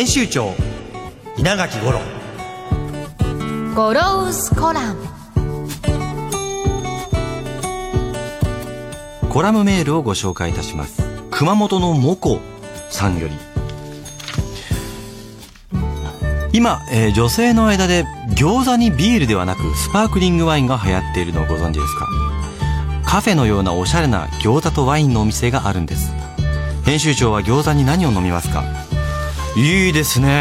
編集長稲垣五郎。ゴロウスコラム。コラムメールをご紹介いたします。熊本のモコさんより。今、えー女性の間で餃子にビールではなくスパークリングワインが流行っているのをご存知ですか？カフェのようなおしゃれな餃子とワインのお店があるんです。編集長は餃子に何を飲みますか？いいですね。へ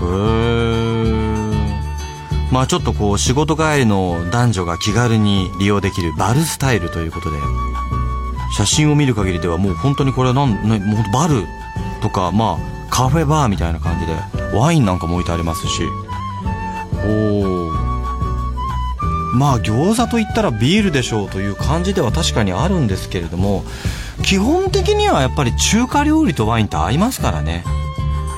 ー。まあちょっとこう仕事帰りの男女が気軽に利用できるバルスタイルということで写真を見る限りではもう本当にこれはなん、もうバルとかまあカフェバーみたいな感じでワインなんかも置いてありますし。おおまあ餃子といったらビールでしょうという感じでは確かにあるんですけれども基本的にはやっぱり中華料理とワインって合いますからね。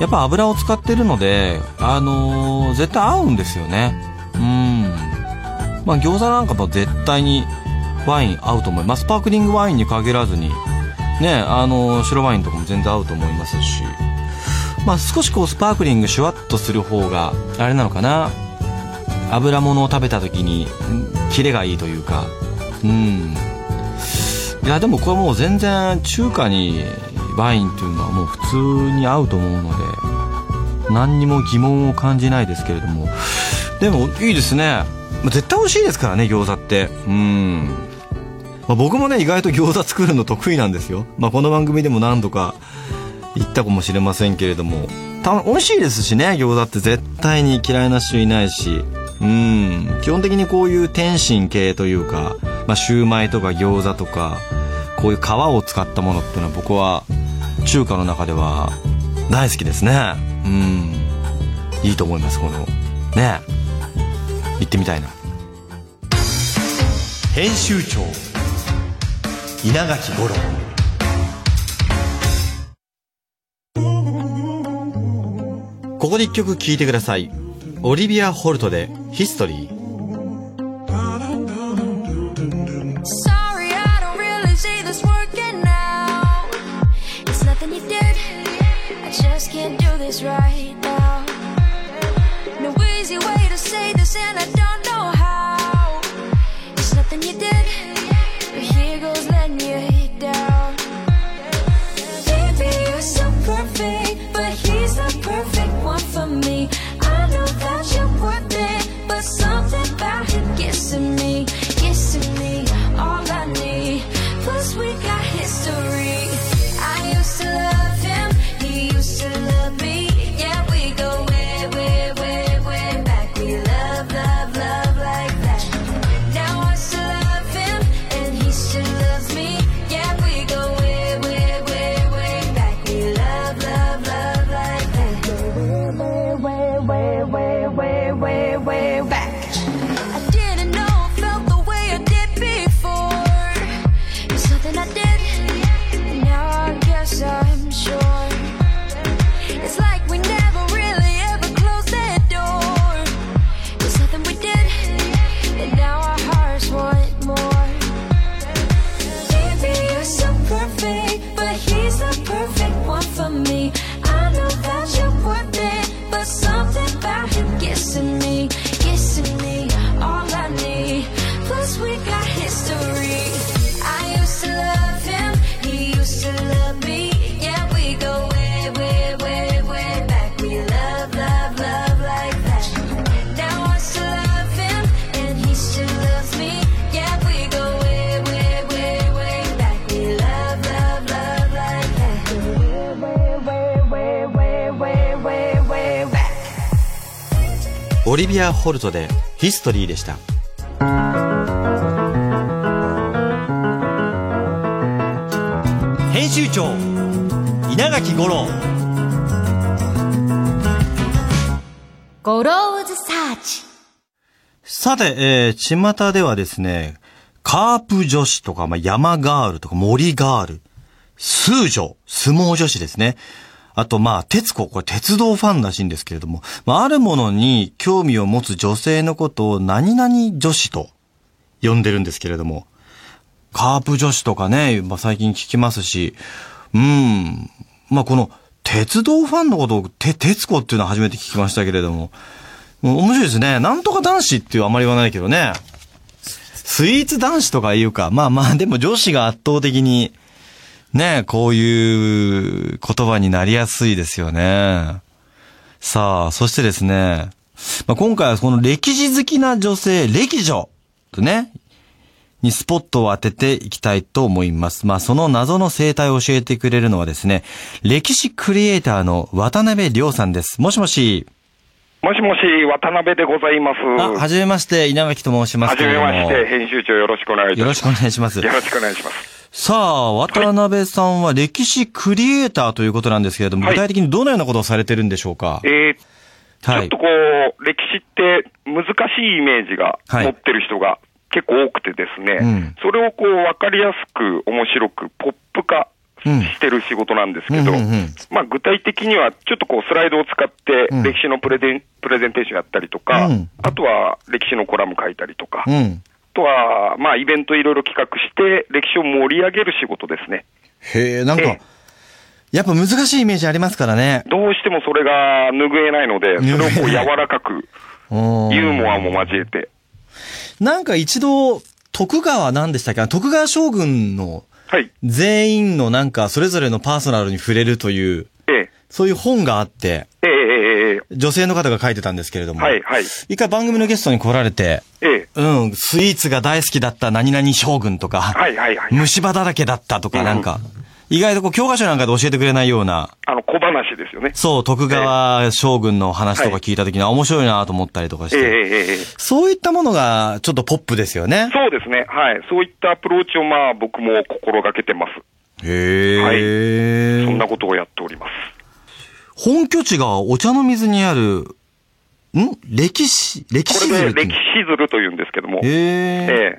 やっぱ油を使ってるのであのー絶対合うんですよね。うん。まあ餃子なんかも絶対にワイン合うと思います。スパークリングワインに限らずに。ねあのー白ワインとかも全然合うと思いますし。まあ少しこうスパークリングシュワッとする方があれなのかな。油物を食べた時にキレがいいというか。うん。いやでもこれもう全然中華にワインっていうのはもう普通に合うと思うので何にも疑問を感じないですけれども。でもいいですね。絶対美味しいですからね餃子って。うん、まあ、僕もね意外と餃子作るの得意なんですよ、まあ、この番組でも何度か言ったかもしれませんけれども。た美味しいですしね餃子って絶対に嫌いな人いないし。うん。基本的にこういう天津系というか、まあ、シューマイとか餃子とかこういう皮を使ったものっていうのは僕は中華の中では大好きですね。うん。いいと思いますこの。ね。行ってみたいな。編集長稲垣五郎。ここで一曲聴いてくださいオリビア・ホルトで「ヒストリー」オリビア・ホルトでヒストリーでした。編集長稲垣吾郎。ゴローズサーチ。さて、えー、巷ではですね、カープ女子とか、まあ、山ガールとか森ガール、数女、相撲女子ですね。あと、まあ、鉄子、これ鉄道ファンらしいんですけれども、まあ、あるものに興味を持つ女性のことを何々女子と呼んでるんですけれども、カープ女子とかね、まあ、最近聞きますし、うん、まあ、この鉄道ファンのことを、て、鉄子っていうのは初めて聞きましたけれども、もう面白いですね。なんとか男子っていうあまり言わないけどね。スイーツ男子とか言うか。まあまあ、でも女子が圧倒的に、ね、こういう言葉になりやすいですよね。さあ、そしてですね、まあ、今回はこの歴史好きな女性、歴女とね、にスポットを当てていきたいと思います。まあ、その謎の生態を教えてくれるのはですね、歴史クリエイターの渡辺亮さんです。もしもし。もしもし、渡辺でございます。あ、はじめまして、稲垣と申しますはじめ。まして、編集長よろしくお願いします。よろしくお願いします。よろしくお願いします。さあ、渡辺さんは歴史クリエイターということなんですけれども、はい。具体的にどのようなことをされてるんでしょうか？えー、ちはい。ょっと。こう、歴史って難しいイメージがはい。持ってる人が結構多くてですね、うん。それをこう、わかりやすく面白くポップ化うん。してる仕事なんですけど、うんうんうん。まあ具体的にはちょっとこうスライドを使ってうん。歴史のプレゼン、プレゼンテーションやったりとか、うん。あとは歴史のコラム書いたりとか、とは、まあ、イベントいろいろ企画して、歴史を盛り上げる仕事ですね。へえ、なんかええ、やっぱ難しいイメージありますからね。どうしてもそれが拭えないので、それをこう柔らかく、ユ ユーモアも交えて。なんか一度、徳川何でしたっけ？徳川将軍のはい。全員のなんかそれぞれのパーソナルに触れるという、ええ、そういう本があって、ええ、女性の方が書いてたんですけれども、はい、はい。一回番組のゲストに来られて、ええ、うん、スイーツが大好きだった何々将軍とか、はい、はい、はい。虫歯だらけだったとか、うんなんか、意外とこう教科書なんかで教えてくれないような、あの、小話ですよね。そう、徳川将軍の話とか聞いた時に、あ面白いなと思ったりとかして、ええ、ええ、ええ。そういったものがちょっとポップですよね。そうですね。はい。そういったアプローチを、まあ、僕も心がけてます。へえ、そんなことをやっております。本拠地がお茶の水にある、ん？歴史、歴史これで歴史ズルというんですけども。へえええ。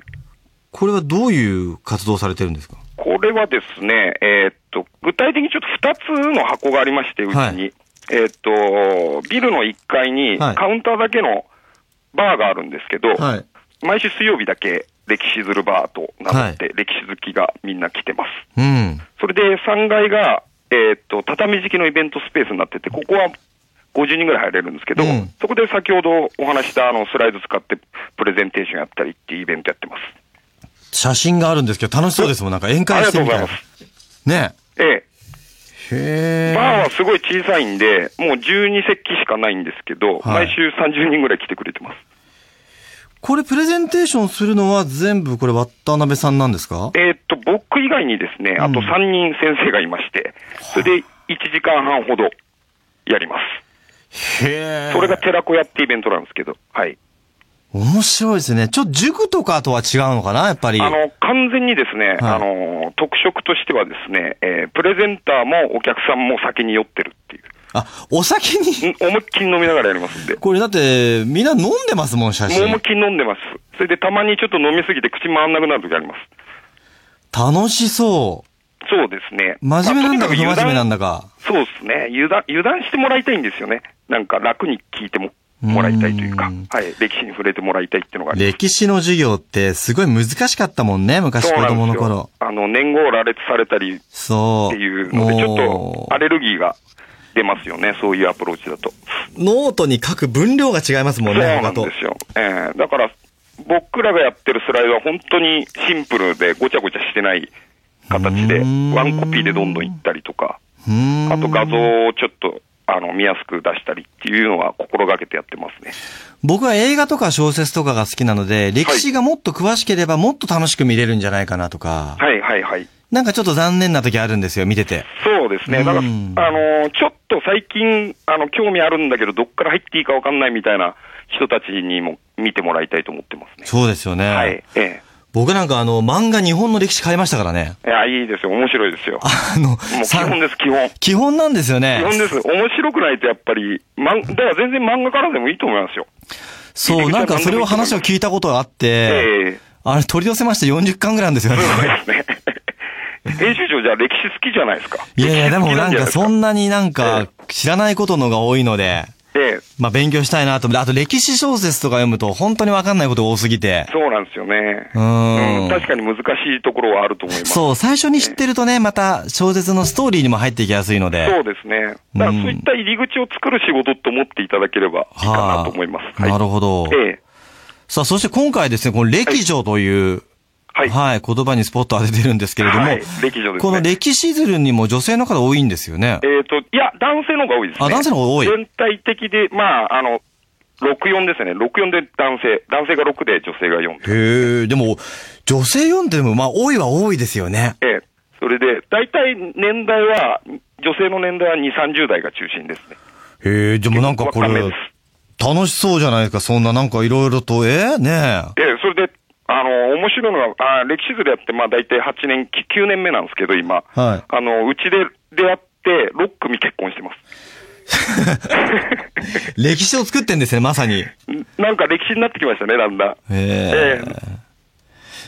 これはどういう活動をされてるんですか？これはですね、えーっと、具体的にちょっと2つの箱がありまして、うちに。はいえーっと、ビルの1階にはいカウンターだけのバーがあるんですけど、はい。毎週水曜日だけ歴史ズルバーと名乗って、歴史好きがみんな来てます。うん。それで3階が、えーっと、畳敷きのイベントスペースになってて、ここは50人ぐらい入れるんですけど、うんそこで先ほどお話ししたあのスライド使ってプレゼンテーションやったりっていうイベントやってます。写真があるんですけど、楽しそうですもん。なんか宴会してみたいながとうございま。す。ねええ。へえ。バーはすごい小さいんで、もう12席しかないんですけど、はい毎週30人ぐらい来てくれてます。これプレゼンテーションするのは全部これ渡辺さんなんですか？えーっと、僕以外にですね、あとうん3人先生がいまして、それで1時間半ほどやります。へえ。それが寺子屋ってイベントなんですけど、はい。面白いですね。ちょっと塾とかとは違うのかな？やっぱり。あの、完全にですね、はいあの、特色としてはですね、えープレゼンターもお客さんも先に酔ってるっていう。あ、お酒に、ん思いっきり飲みながらやりますんで。これだって、みんな飲んでますもん、写真思いっ。きり飲んでます。それでたまにちょっと飲みすぎて口回んなくなる時あります。楽しそう。そうですね。真面目なんだか、不まあ真面目なんだ。だか。そうですね。油断、油断してもらいたいんですよね。なんか楽に聞いても、もらいたいというかうん、はい。歴史に触れてもらいたいっていうのがあります。歴史の授業ってすごい難しかったもんね、昔子供の頃。あの、年号羅列されたりっそう。ていうので、ちょっもとアレルギーが出ますよね。そういうアプローチだと。う、ノートに書く分量が違いますもんね、そうな。んですよ。ええだから、僕らがやってるスライドは本当にシンプルでごちゃごちゃしてない形で、ワンコピーでどんどんいったりとか、あと画像をちょっと、あの、見やすく出したりっていうのは心がけてやってますね。僕は映画とか小説とかが好きなので、歴史がもっと詳しければもっと楽しく見れるんじゃないかなとか、はいはいはい。なんかちょっと残念な時あるんですよ、見てて。そうですね。だから、あうんの、ちょっと最近、あの、興味あるんだけど、どっから入っていいかわかんないみたいな人たちにも見てもらいたいと思ってますね。そうですよね。はい。ええ。僕なんかあの、漫画日本の歴史変えましたからね。いや、いいですよ。面白いですよ。あの、もう基さ本です、基本。基本なんですよね。基本です。面白くないとやっぱり、まん、だから全然漫画からでもいいと思いますよ。そう、なんかそれを話を聞いたことがあって、ええあれ取り寄せまして40巻ぐらいなんですよね。そうですね。編集長じゃあ歴史好きじゃないですか。いやいや、でもなんかそんな。なになんか知らないことのが多いので、ええ、まあ勉強したいなと思って、あと歴史小説とか読むと本当にわかんないことが多すぎて、そうなんですよね。うーん確かに難しいところはあると思います。そう、最初に知ってるとね、また小説のストーリーにも入っていきやすいので。そうですね。だからそういった入り口を作る仕事と思っていただければいいかなと思います。はあなるほど。ええ。さあ、そして今回ですね、この歴女という、はい。はい、言葉にスポット当ててるんですけれども、はい歴女ですねこの歴史ズルにも女性の方多いんですよね。えっ、と、いや、男性の方が多いですね。あ男性の方が多い全体的で、まあ、あの、64ですね。64で男性。男性が6で女性が4。へえ、でも、女性読んでも、まあ、多いは多いですよね。ええ。それで、大体年代は、女性の年代は2、30代が中心ですね。へえ、でもなんかこれ楽しそうじゃないですか、そんななんかいろいろと、えねええ、それで、あの、面白いのは、あ歴史図でやって、まあ大体8年、き9年目なんですけど、今。はいあの、うちで出会って、6組結婚してます。え。歴史を作ってんですね、まさに。なんか歴史になってきましたね、だんだん。ええ。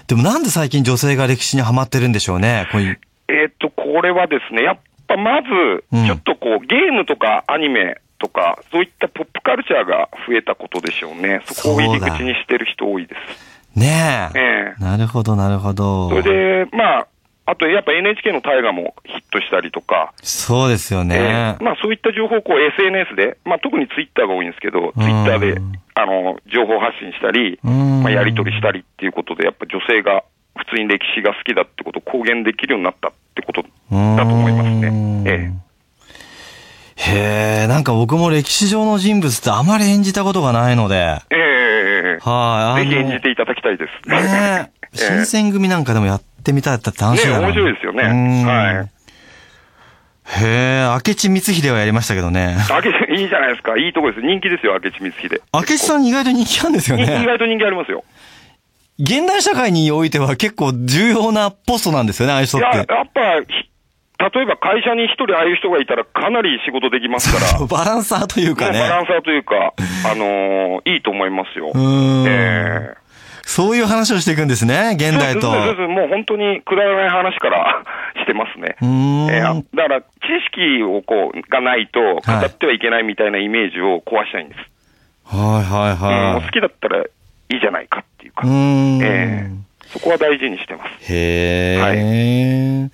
でもなんで最近女性が歴史にハマってるんでしょうね、こういう。えーっと、これはですね、やっぱまずうん、ちょっとこう、ゲームとかアニメとか、そういったポップカルチャーが増えたことでしょうね。そこを入り口にしてる人多いです。ねえ。ええなるほど、なるほど。それで、まあ、あとやっぱ NHK の大河もヒットしたりとか、そうですよね。ええまあそういった情報をこう SNS で、まあ特にツイッターが多いんですけど、ツイッターで、あの、情報発信したり、うんまあやり取りしたりっていうことで、やっぱ女性が普通に歴史が好きだってことを公言できるようになったってことだと思いますね。ええへえ、なんか僕も歴史上の人物ってあまり演じたことがないので。ええはい。ぜひ演じていただきたいです。ねえ。え新選組なんかでもやってみたいって楽しいね面白いですよねうんはいへえ、明智光秀はやりましたけどね。明智、いいじゃないですか。いいとこです。人気ですよ、明智光秀。明智さん意外と人気あるんですよい意ね。外と人気ありますよ。現代社会においては結構重要なポストなんですよね、ああいう人いや、やっって。ぱ、ひ例えば会社に一人ああいう人がいたらかなり仕事できますから。バランサーというかねバラね。ンサーというか、あのーいいと思いますよ。うーんええそういう話をしていくんですね、現代と。そうそうそうもう本当にくだらない話からしてますね。ええあだから、知識をこう、がないと語ってはいけないみたいなイメージを壊したいんです。はいはいはい。好きだったらいいじゃないかっていうか。う。ええそこは大事にしてます。へえ、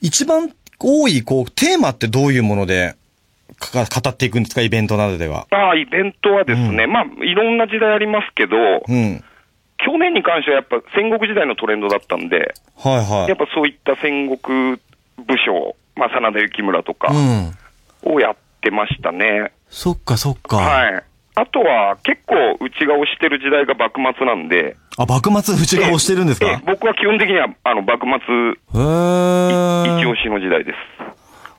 一番多い、こう、テーマってどういうものでか語っていくんですか、イベントなどでは？ああ、イベントはですね、まあ、いろんな時代ありますけど、うん。去年に関してはやっぱ戦国時代のトレンドだったんで、はいはい。やっぱそういった戦国武将、まあ、真田幸村とかうん。をやってましたね。そっかそっか。はい。あとは結構内側してる時代が幕末なんで、あ、幕末内側をしてるんですか？ええ僕は基本的にはあの幕末へ一え。押しの時代です。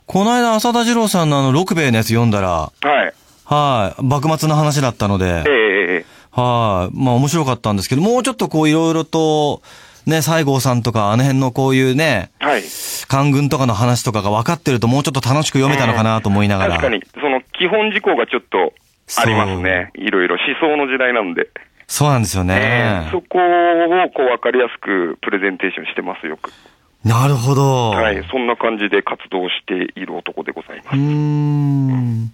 この間、浅田二郎さんのあの、六兵衛のやつ読んだら、はい。はい、幕末の話だったのでえ、えええはい、まあ面白かったんですけど、もうちょっとこういろいろと、ね、西郷さんとか、あの辺のこういうね、はい。官軍とかの話とかが分かってるともうちょっと楽しく読めたのかなと思いながら。確かに、その基本事項がちょっとありますね。いろいろ思想の時代なんで。そうなんですよえねえ。そこをこう分かりやすくプレゼンテーションしてます、よく。なるほど。はい。そんな感じで活動している男でございます。うーん。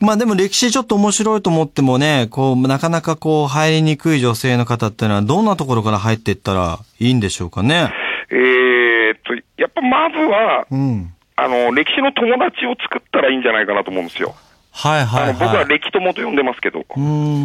まあでも歴史ちょっと面白いと思ってもね、こう、なかなかこう入りにくい女性の方っていうのはどんなところから入っていったらいいんでしょうかね。えーっと、やっぱまずは、うん。あの、歴史の友達を作ったらいいんじゃないかなと思うんですよ。はいはい、はい。あの僕は歴友と呼んでますけど。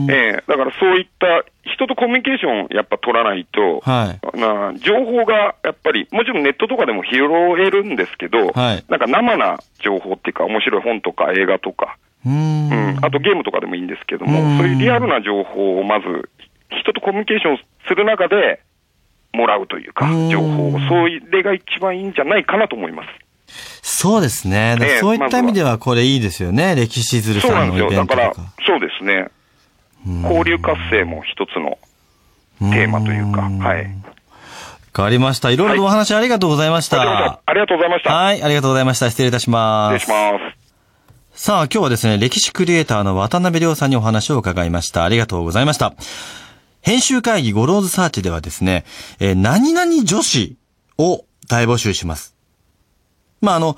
ええ。だからそういった人とコミュニケーションやっぱ取らないと、はい。な情報がやっぱり、もちろんネットとかでも拾えるんですけど、はい。なんか生な情報っていうか、面白い本とか映画とか、うーん。うん、あとゲームとかでもいいんですけどうん。も、そういうリアルな情報をまず、人とコミュニケーションする中でもらうというかうん、情報を、それが一番いいんじゃないかなと思います。そうですね。ええそういった意味ではこれいいですよね。歴史ずるそうさなんんですよ。のイベントとか。だから、そうですね。交流活性も一つのテーマというか、はい。変わりました。いろいろとお話ありがとうございました。こちらこそありがとうございました。はい、ありがとうございました。失礼いたします。失礼します。さあ、今日はですね、歴史クリエイターの渡辺亮さんにお話を伺いました。ありがとうございました。編集会議ゴローズサーチではですね、えー何々女子を大募集します。まあ、あの、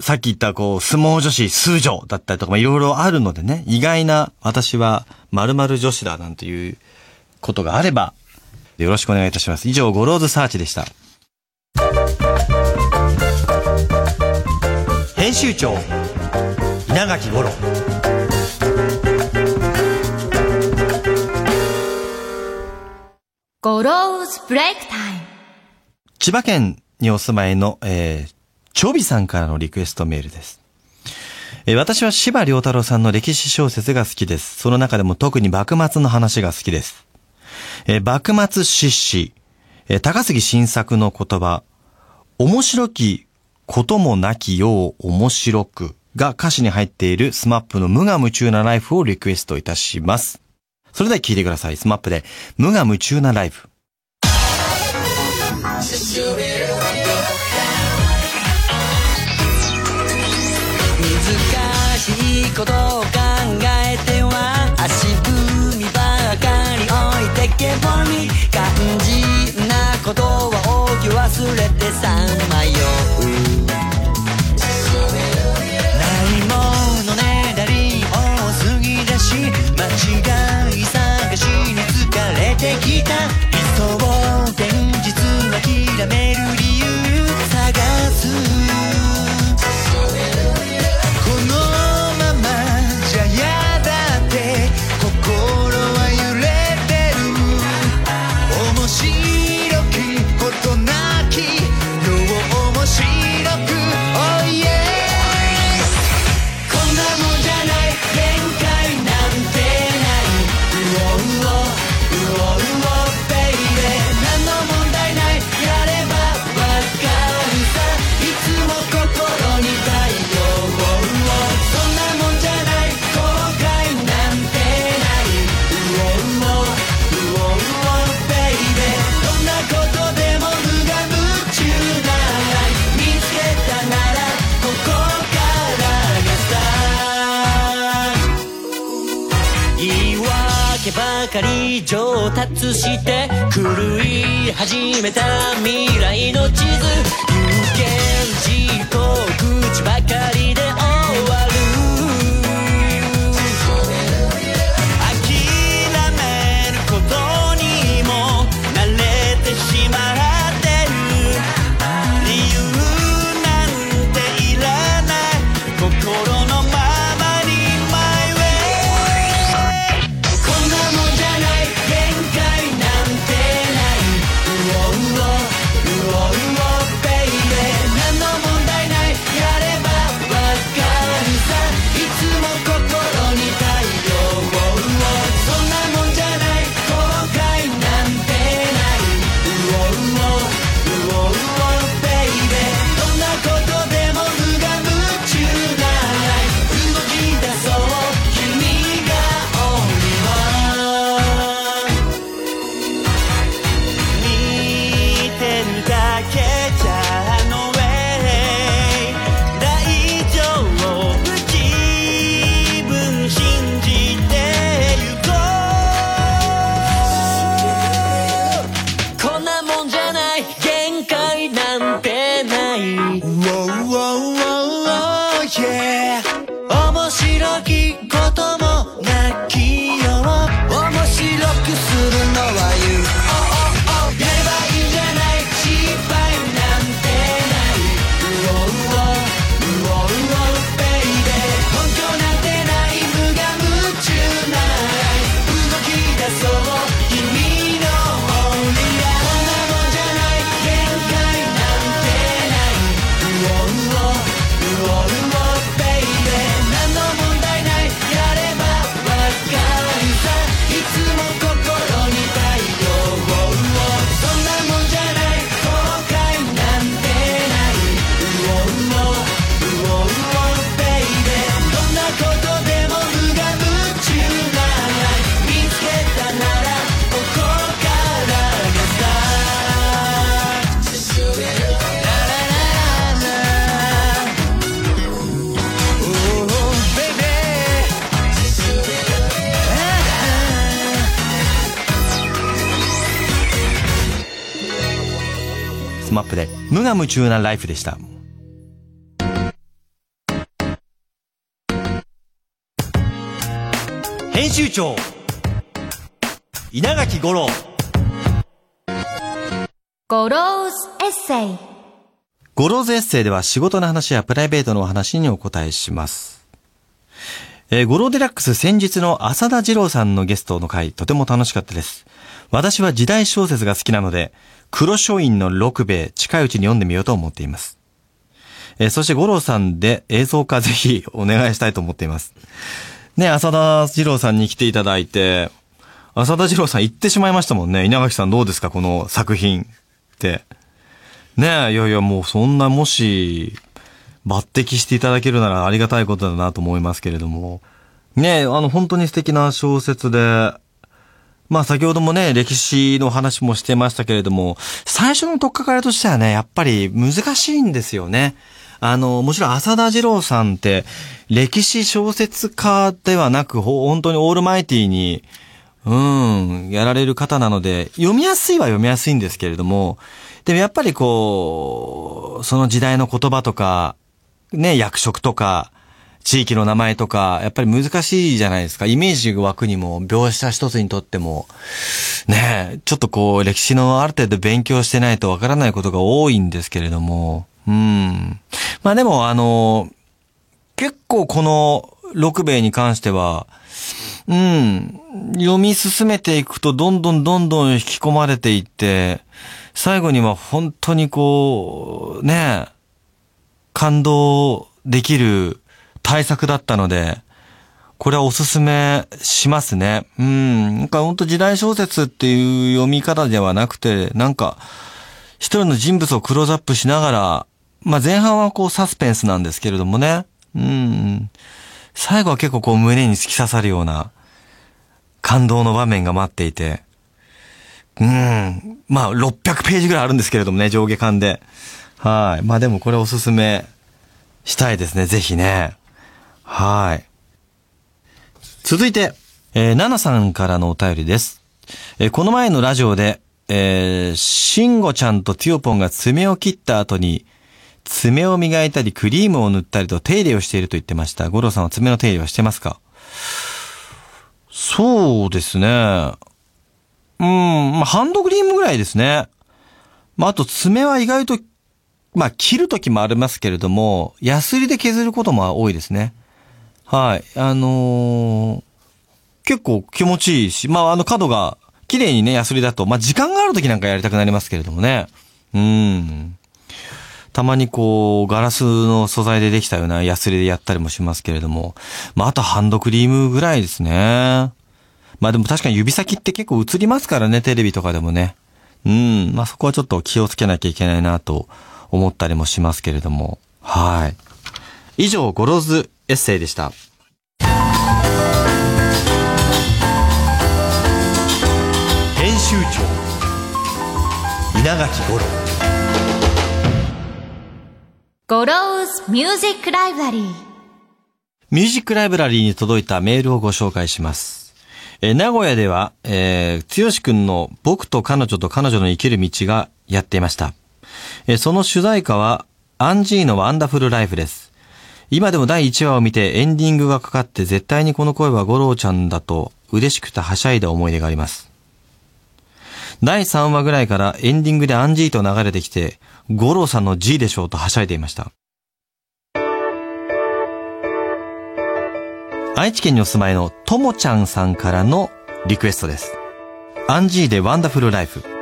さっき言った、こう、相撲女子、数女だったりとか、まあ、いろいろあるのでね、意外な、私は、〇〇女子だ、なんていうことがあれば、よろしくお願いいたします。以上、ゴローズサーチでした。編集長稲垣吾郎ゴローズブレイクタイム千葉県にお住まいの、えー、ちょびさんからのリクエストメールです。え私は司馬遼太郎さんの歴史小説が好きです。その中でも特に幕末の話が好きです。え幕末志士、え高杉晋作の言葉、面白きこともなき世を面白くが歌詞に入っているスマップの無我夢中なライフをリクエストいたします。それでは聞いてください。スマップで無我夢中なライフ。けぼり肝心なことは大き忘れてさまよう上達してプで無我夢中なライフでした。編集長稲垣吾郎ゴローズエッセイゴローズエッセイでは仕事の話やプライベートのお話にお答えします。えーゴローデラックス先日の浅田次郎さんのゲストの回、とても楽しかったです。私は時代小説が好きなので、黒書院の六兵衛、近いうちに読んでみようと思っています。えーそして五郎さんで映像化ぜひお願いしたいと思っています。ね、浅田二郎さんに来ていただいて、浅田二郎さん言ってしまいましたもんね。稲垣さんどうですかこの作品って。ね、いやいや、もうそんなもし、抜擢していただけるならありがたいことだなと思いますけれども。ね、あの、本当に素敵な小説で、まあ先ほどもね、歴史の話もしてましたけれども、最初の取っかかりとしてはね、やっぱり難しいんですよね。あの、もちろん浅田二郎さんって、歴史小説家ではなく、本当にオールマイティに、うん、やられる方なので、読みやすいは読みやすいんですけれども、でもやっぱりこう、その時代の言葉とか、ね、役職とか、地域の名前とか、やっぱり難しいじゃないですか。イメージが湧くにも、描写一つにとっても、ねえ、ちょっとこう、歴史のある程度勉強してないとわからないことが多いんですけれども、うん。まあでも、あの、結構この六兵衛に関しては、うん。読み進めていくと、どんどんどんどん引き込まれていって、最後には本当にこう、ね、感動できる対策だったので、これはおすすめしますね。うん。なんか本当時代小説っていう読み方ではなくて、なんか、一人の人物をクローズアップしながら、まあ前半はこうサスペンスなんですけれどもね。うん。最後は結構こう胸に突き刺さるような感動の場面が待っていて。うん。まあ600ページぐらいあるんですけれどもね、上下巻で。はい。まあでもこれおすすめしたいですね、ぜひね。はい。続いて、えー、ナナさんからのお便りです。えーこの前のラジオで、えー、シンゴちゃんとティオポンが爪を切った後に、爪を磨いたりクリームを塗ったりと手入れをしていると言ってました。五郎さんは爪の手入れはしてますか？そうですね。うん、まあ、ハンドクリームぐらいですね。まあ、あと爪は意外と、まあ、切るときもありますけれども、ヤスリで削ることも多いですね。はい。あのー結構気持ちいいし、まあ、あの角が綺麗にね、ヤスリだと、まあ、時間があるときなんかやりたくなりますけれどもね。うん。たまにこう、ガラスの素材でできたようなヤスリでやったりもしますけれども、まあ、あとハンドクリームぐらいですね。まあでも確かに指先って結構映りますからね、テレビとかでもね。うん。まあそこはちょっと気をつけなきゃいけないなと思ったりもしますけれども。はい。以上、ゴローズエッセイでした。編集長稲垣吾郎Goro's Music Library Music Library に届いたメールをご紹介します。えー名古屋では、えー、吾郎くんの僕と彼女と彼女の生きる道がやっていました。えーその主題歌は、アンジーのワンダフルライフです。今でも第1話を見てエンディングがかかって絶対にこの声は吾郎ちゃんだと嬉しくてはしゃいだ思い出があります。第3話ぐらいからエンディングでアンジーと流れてきて、五郎さんの G でしょうとはしゃいでいました。愛知県にお住まいのともちゃんさんからのリクエストです。アンジーでワンダフルライフ。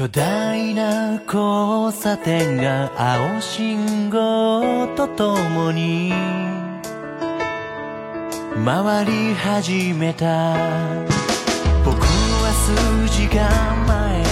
巨大な交差点が青信号とともに回り始めた。僕は数時間前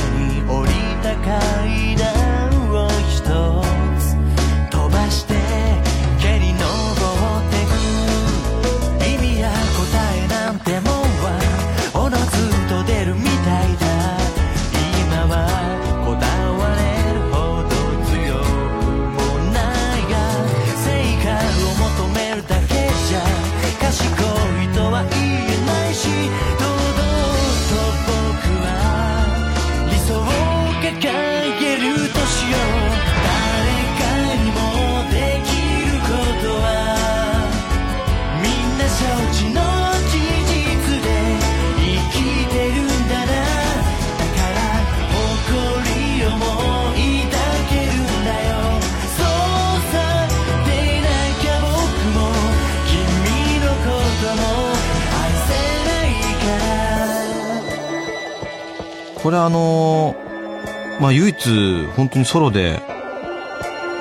あ唯一本当にソロで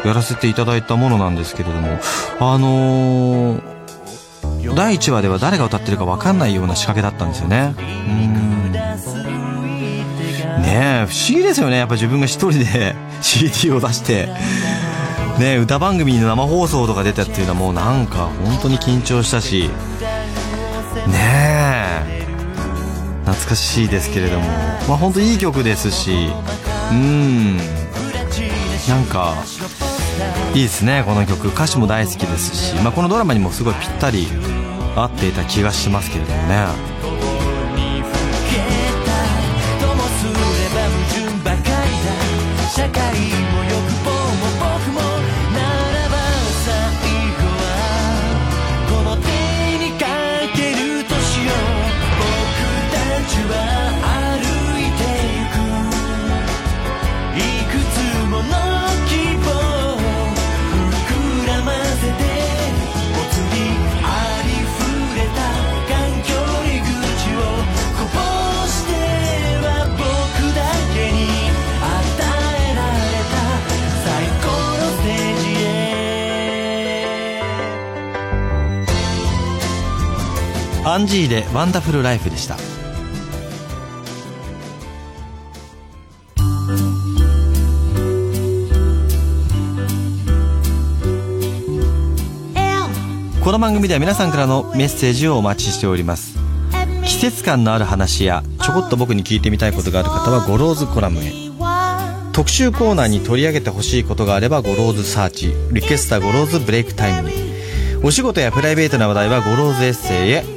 やらせていただいたものなんですけれどもあの第1話では誰が歌ってるか分かんないような仕掛けだったんですよね。ねえ不思議ですよね。やっぱ自分が一人で CD を出してね歌番組の生放送とか出たっていうのはもうなんか本当に緊張したし。ねえ。懐かしいですけれども。まあ本当いい曲ですし。うん。なんかいいですねこの曲。歌詞も大好きですし、まあ、このドラマにもすごいぴったり合っていた気がしますけれどもねへアンジーでワンダフルライフでした。この番組では皆さんからのメッセージをお待ちしております。季節感のある話やちょこっと僕に聞いてみたいことがある方は Goro's Column へ。特集コーナーに取り上げてほしいことがあれば Goro's Search。リクエストは Goro's Break Time に。お仕事やプライベートな話題は Goro's Essay へ。